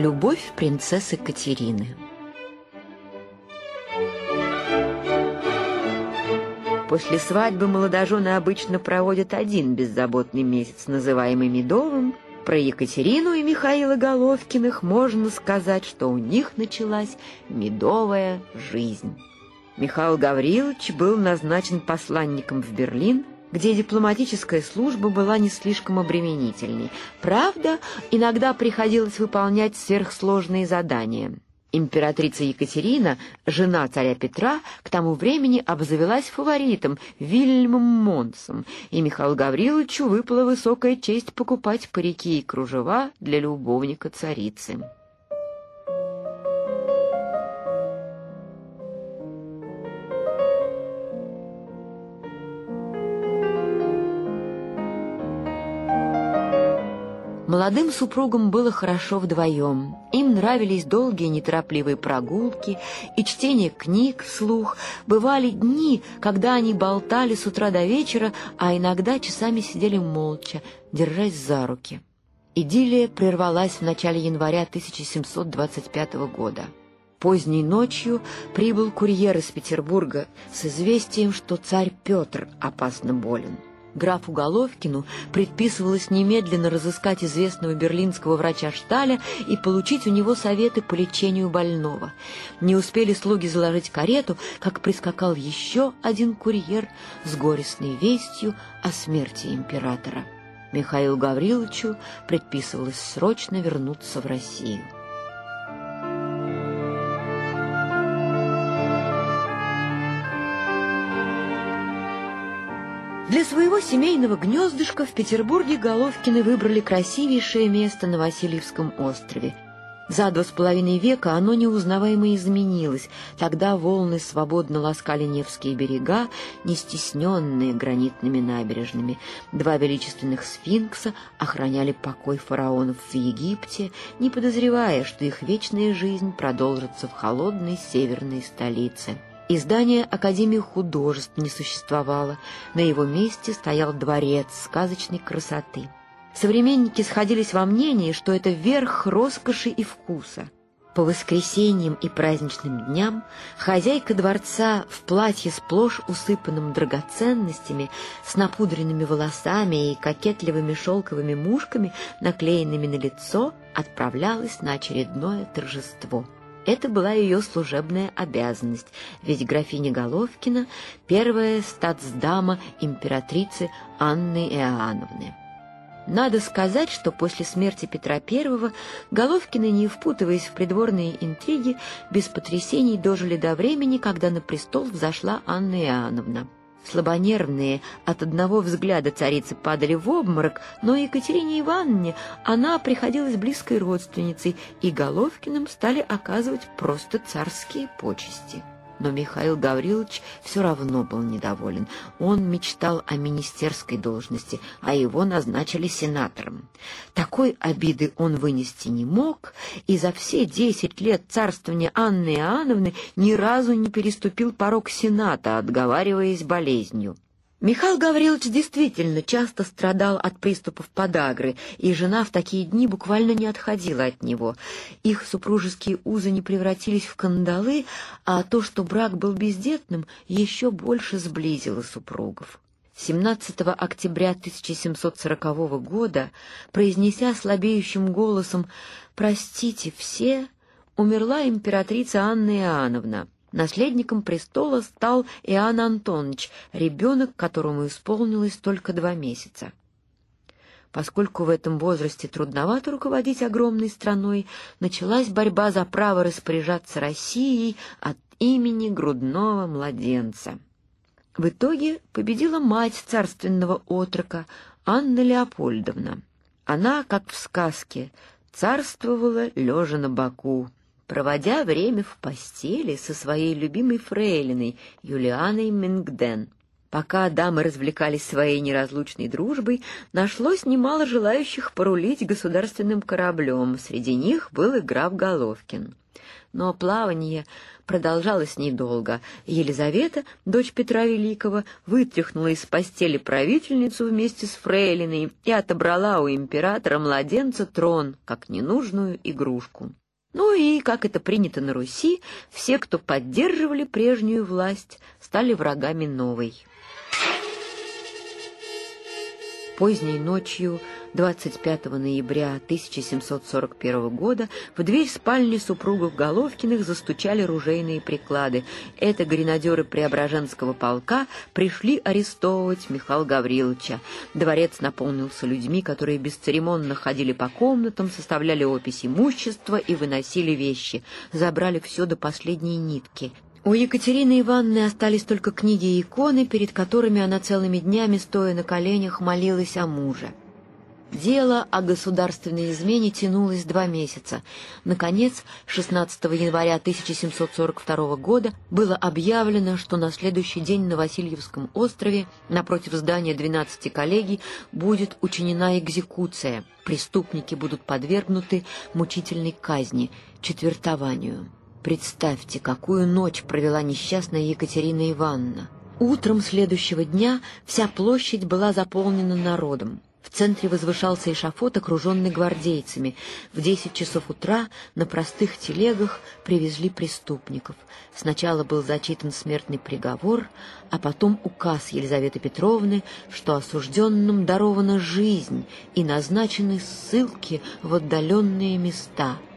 Любовь принцессы Катерины После свадьбы молодожены обычно проводят один беззаботный месяц, называемый медовым. Про Екатерину и Михаила Головкиных можно сказать, что у них началась медовая жизнь. Михаил Гаврилович был назначен посланником в Берлин, где дипломатическая служба была не слишком обременительной. Правда, иногда приходилось выполнять сверхсложные задания. Императрица Екатерина, жена царя Петра, к тому времени обзавелась фаворитом Вильямом Монсом, и Михаилу Гавриловичу выпала высокая честь покупать парики и кружева для любовника царицы. Молодым супругам было хорошо вдвоем. Им нравились долгие неторопливые прогулки и чтение книг вслух. Бывали дни, когда они болтали с утра до вечера, а иногда часами сидели молча, держась за руки. Идиллия прервалась в начале января 1725 года. Поздней ночью прибыл курьер из Петербурга с известием, что царь Петр опасно болен. Графу Головкину предписывалось немедленно разыскать известного берлинского врача Шталя и получить у него советы по лечению больного. Не успели слуги заложить карету, как прискакал еще один курьер с горестной вестью о смерти императора. Михаилу Гавриловичу предписывалось срочно вернуться в Россию. Для своего семейного гнездышка в Петербурге Головкины выбрали красивейшее место на Васильевском острове. За два с половиной века оно неузнаваемо изменилось. Тогда волны свободно ласкали Невские берега, не стесненные гранитными набережными. Два величественных сфинкса охраняли покой фараонов в Египте, не подозревая, что их вечная жизнь продолжится в холодной северной столице. Издание Академии художеств не существовало, на его месте стоял дворец сказочной красоты. Современники сходились во мнении, что это верх роскоши и вкуса. По воскресеньям и праздничным дням хозяйка дворца в платье сплошь усыпанном драгоценностями, с напудренными волосами и кокетливыми шелковыми мушками, наклеенными на лицо, отправлялась на очередное торжество — это была ее служебная обязанность, ведь графиня Головкина — первая статсдама императрицы Анны Иоанновны. Надо сказать, что после смерти Петра I Головкины, не впутываясь в придворные интриги, без потрясений дожили до времени, когда на престол взошла Анна Иоанновна. Слабонервные от одного взгляда царицы падали в обморок, но Екатерине Ивановне она приходилась близкой родственницей, и Головкиным стали оказывать просто царские почести. Но Михаил Гаврилович все равно был недоволен. Он мечтал о министерской должности, а его назначили сенатором. Такой обиды он вынести не мог, и за все десять лет царствования Анны Иоанновны ни разу не переступил порог сената, отговариваясь болезнью. Михаил Гаврилович действительно часто страдал от приступов подагры, и жена в такие дни буквально не отходила от него. Их супружеские узы не превратились в кандалы, а то, что брак был бездетным, еще больше сблизило супругов. 17 октября 1740 года, произнеся слабеющим голосом «Простите все», умерла императрица Анна Иоанновна. Наследником престола стал Иоанн Антонович, ребенок, которому исполнилось только два месяца. Поскольку в этом возрасте трудновато руководить огромной страной, началась борьба за право распоряжаться Россией от имени грудного младенца. В итоге победила мать царственного отрока Анна Леопольдовна. Она, как в сказке, царствовала лежа на боку, проводя время в постели со своей любимой фрейлиной Юлианой Мингден. Пока дамы развлекались своей неразлучной дружбой, нашлось немало желающих порулить государственным кораблем. Среди них был и граф Головкин. Но плавание продолжалось недолго. Елизавета, дочь Петра Великого, вытряхнула из постели правительницу вместе с фрейлиной и отобрала у императора младенца трон, как ненужную игрушку. Ну и, как это принято на Руси, все, кто поддерживали прежнюю власть, стали врагами новой. Поздней ночью 25 ноября 1741 года в дверь спальни супругов Головкиных застучали ружейные приклады. Это гренадеры Преображенского полка пришли арестовывать Михаила Гавриловича. Дворец наполнился людьми, которые бесцеремонно ходили по комнатам, составляли опись имущества и выносили вещи. Забрали все до последней нитки. У Екатерины Ивановны остались только книги и иконы, перед которыми она целыми днями, стоя на коленях, молилась о муже. Дело о государственной измене тянулось два месяца. Наконец, 16 января 1742 года было объявлено, что на следующий день на Васильевском острове, напротив здания 12 коллегий, будет учинена экзекуция. Преступники будут подвергнуты мучительной казни, четвертованию. Представьте, какую ночь провела несчастная Екатерина Ивановна. Утром следующего дня вся площадь была заполнена народом. В центре возвышался эшафот, окруженный гвардейцами. В десять часов утра на простых телегах привезли преступников. Сначала был зачитан смертный приговор, а потом указ Елизаветы Петровны, что осужденным дарована жизнь и назначены ссылки в отдаленные места —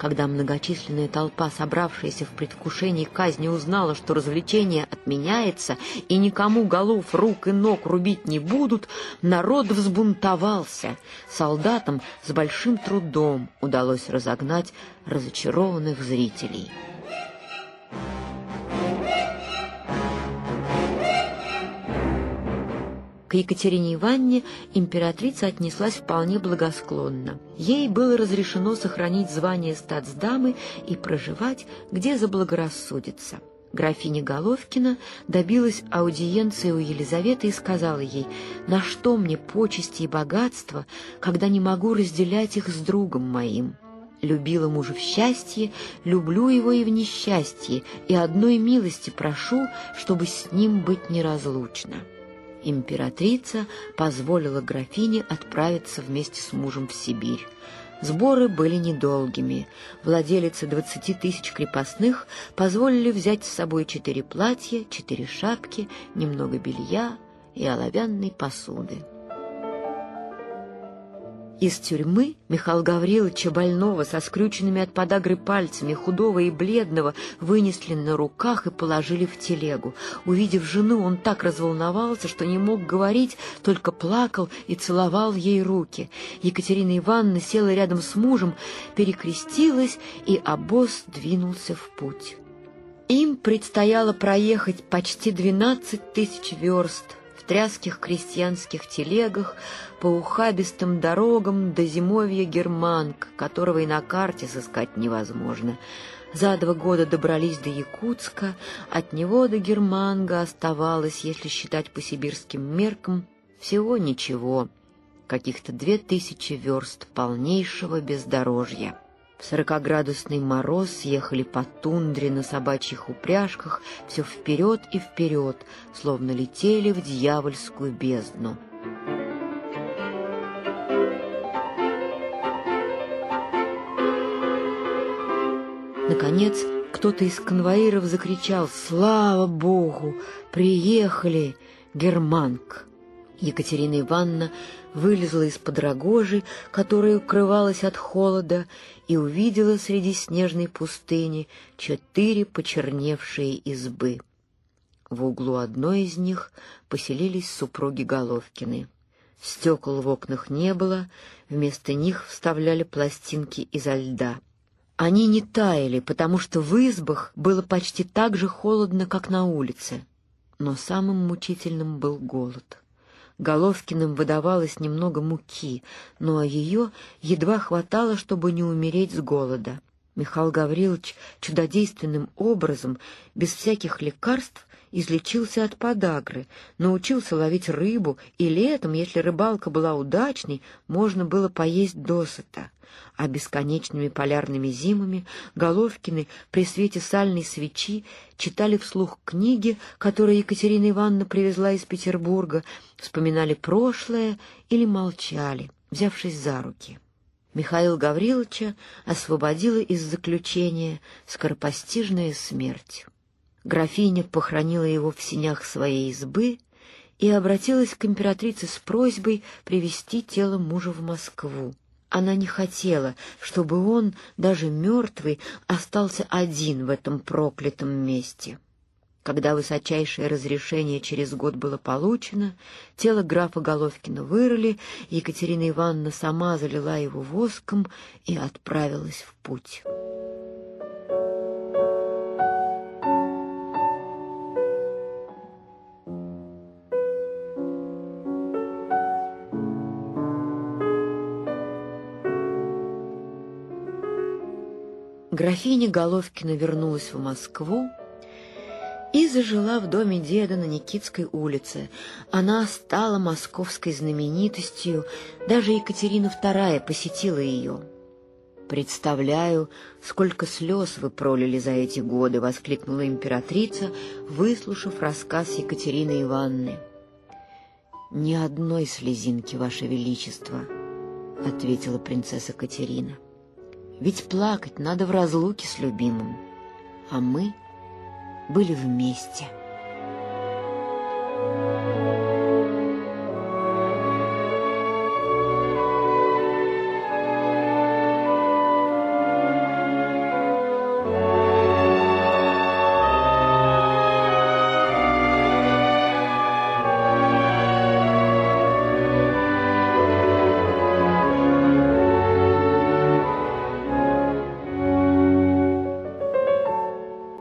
когда многочисленная толпа, собравшаяся в предвкушении казни, узнала, что развлечение отменяется и никому голов, рук и ног рубить не будут, народ взбунтовался. Солдатам с большим трудом удалось разогнать разочарованных зрителей. К Екатерине Ивановне императрица отнеслась вполне благосклонно. Ей было разрешено сохранить звание статсдамы и проживать, где заблагорассудится. Графиня Головкина добилась аудиенции у Елизаветы и сказала ей, «На что мне почести и богатство, когда не могу разделять их с другом моим?» Любила мужа в счастье, люблю его и в несчастье, и одной милости прошу, чтобы с ним быть неразлучно императрица позволила графине отправиться вместе с мужем в Сибирь. Сборы были недолгими. Владелицы двадцати тысяч крепостных позволили взять с собой четыре платья, четыре шапки, немного белья и оловянной посуды. Из тюрьмы Михаила Гавриловича, больного, со скрюченными от подагры пальцами, худого и бледного, вынесли на руках и положили в телегу. Увидев жену, он так разволновался, что не мог говорить, только плакал и целовал ей руки. Екатерина Ивановна села рядом с мужем, перекрестилась, и обоз двинулся в путь. Им предстояло проехать почти двенадцать тысяч верст — тряских крестьянских телегах по ухабистым дорогам до зимовья Германг, которого и на карте сыскать невозможно. За два года добрались до Якутска, от него до Германга оставалось, если считать по сибирским меркам, всего ничего, каких-то две тысячи верст полнейшего бездорожья. В сорокоградусный мороз съехали по тундре на собачьих упряжках все вперед и вперед, словно летели в дьявольскую бездну. Наконец, кто-то из конвоиров закричал «Слава Богу! Приехали! Германк!» Екатерина Ивановна вылезла из-под рогожи, которая укрывалась от холода, и увидела среди снежной пустыни четыре почерневшие избы. В углу одной из них поселились супруги Головкины. Стекол в окнах не было, вместо них вставляли пластинки изо льда. Они не таяли, потому что в избах было почти так же холодно, как на улице. Но самым мучительным был голод. Головкиным выдавалось немного муки, но ее едва хватало, чтобы не умереть с голода. Михаил Гаврилович чудодейственным образом, без всяких лекарств, излечился от подагры, научился ловить рыбу, и летом, если рыбалка была удачной, можно было поесть досыта. А бесконечными полярными зимами Головкины при свете сальной свечи читали вслух книги, которые Екатерина Ивановна привезла из Петербурга, вспоминали прошлое или молчали, взявшись за руки. Михаил Гавриловича освободила из заключения скоропостижная смерть. Графиня похоронила его в синях своей избы и обратилась к императрице с просьбой привести тело мужа в Москву. Она не хотела, чтобы он, даже мертвый, остался один в этом проклятом месте. Когда высочайшее разрешение через год было получено, тело графа Головкина вырыли, Екатерина Ивановна сама залила его воском и отправилась в путь. Графиня Головкина вернулась в Москву и зажила в доме деда на Никитской улице. Она стала московской знаменитостью, даже Екатерина II посетила ее. «Представляю, сколько слез вы пролили за эти годы!» — воскликнула императрица, выслушав рассказ Екатерины Ивановны. «Ни одной слезинки, Ваше Величество!» — ответила принцесса Катерина. Ведь плакать надо в разлуке с любимым. А мы были вместе.